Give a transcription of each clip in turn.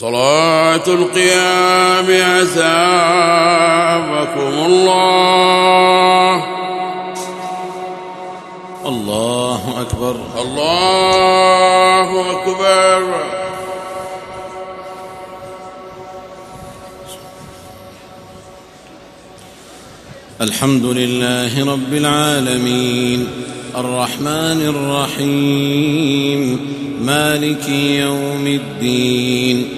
صلاة القيام أثابكم الله. الله أكبر. الله أكبر. الحمد لله رب العالمين. الرحمن الرحيم. مالك يوم الدين.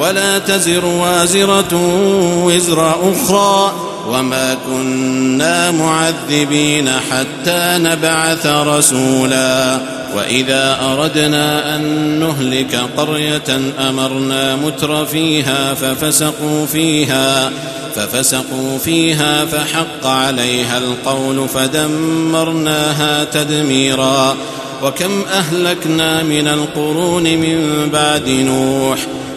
ولا تزر وازرة وزر أخرى وما كنا معذبين حتى نبعث رسولا وإذا أردنا أن نهلك قرية أمرنا متر فيها ففسقوا فيها ففسقوا فيها فحق عليها القول فدمرناها تدميرا وكم أهلكنا من القرون من بعد نوح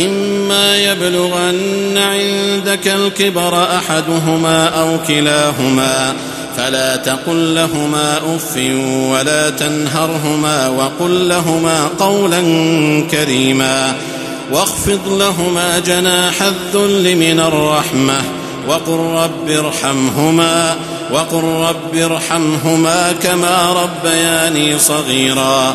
إما يبلغن عندك الكبر أحدهما أو كلاهما فلا تقل لهما أف ولا تنهرهما وقل لهما قولا كريما واخفض لهما جناح الذل من الرحمة وقل رب ارحمهما وقل رب ارحمهما كما ربياني صغيرا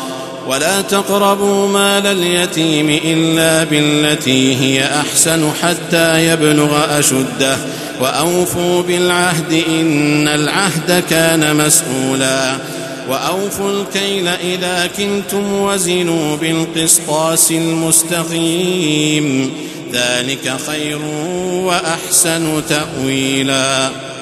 ولا تقربوا مال اليتيم إلا بالتي هي أحسن حتى يبلغ أشده. وأوفوا بالعهد إن العهد كان مسؤولا. وأوفوا الكيل إذا كنتم وزنوا بالقسطاس المستقيم. ذلك خير وأحسن تأويلا.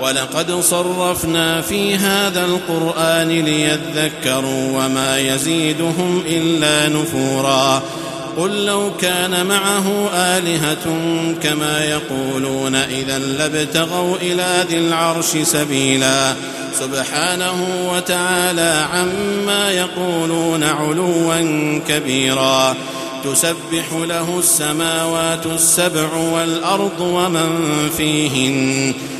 ولقد صرفنا في هذا القرآن ليذكروا وما يزيدهم إلا نفورا. قل لو كان معه آلهة كما يقولون إذا لابتغوا إلى ذي العرش سبيلا. سبحانه وتعالى عما يقولون علوا كبيرا. تسبح له السماوات السبع والأرض ومن فيهن.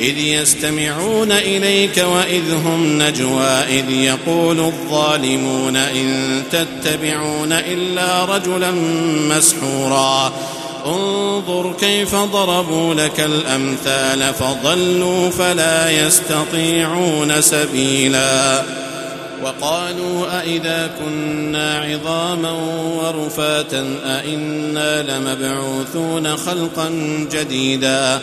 إذ يستمعون إليك وإذ هم نجوى إذ يقول الظالمون إن تتبعون إلا رجلا مسحورا. انظر كيف ضربوا لك الأمثال فضلوا فلا يستطيعون سبيلا. وقالوا أئذا كنا عظاما ورفاتا أئنا لمبعوثون خلقا جديدا.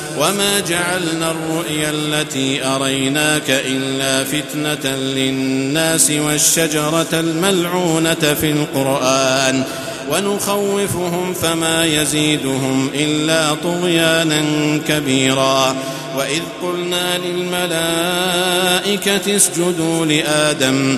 وما جعلنا الرؤيا التي أريناك إلا فتنة للناس والشجرة الملعونة في القرآن ونخوفهم فما يزيدهم إلا طغيانا كبيرا وإذ قلنا للملائكة اسجدوا لآدم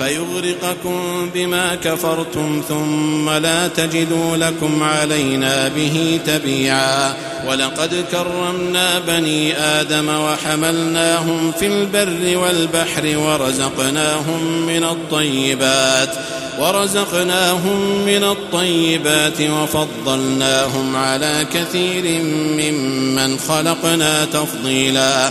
فيغرقكم بما كفرتم ثم لا تجدوا لكم علينا به تبيعا. ولقد كرمنا بني آدم وحملناهم في البر والبحر ورزقناهم من الطيبات ورزقناهم من الطيبات وفضلناهم على كثير ممن خلقنا تفضيلا.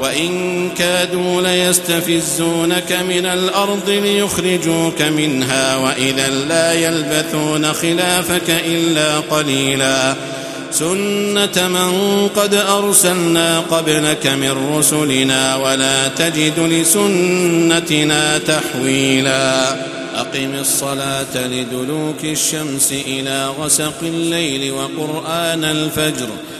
وإن كادوا ليستفزونك من الأرض ليخرجوك منها وإذا لا يلبثون خلافك إلا قليلا. سنة من قد أرسلنا قبلك من رسلنا ولا تجد لسنتنا تحويلا. أقم الصلاة لدلوك الشمس إلى غسق الليل وقرآن الفجر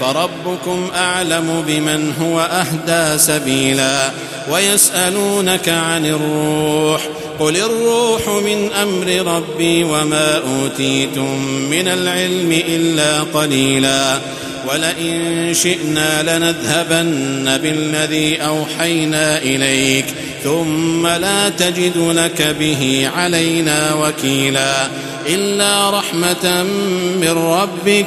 فربكم أعلم بمن هو أهدى سبيلا ويسألونك عن الروح قل الروح من أمر ربي وما أوتيتم من العلم إلا قليلا ولئن شئنا لنذهبن بالذي أوحينا إليك ثم لا تجد لك به علينا وكيلا إلا رحمة من ربك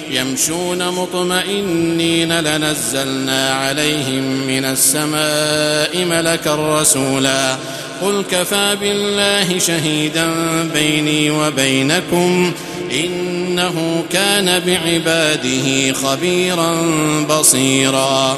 يمشون مطمئنين لنزلنا عليهم من السماء ملكا رسولا. قل كفى بالله شهيدا بيني وبينكم إنه كان بعباده خبيرا بصيرا.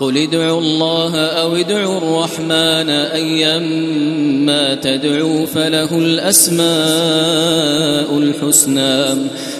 قل ادعوا الله أو ادعوا الرحمن أيما تدعوا فله الأسماء الحسنى.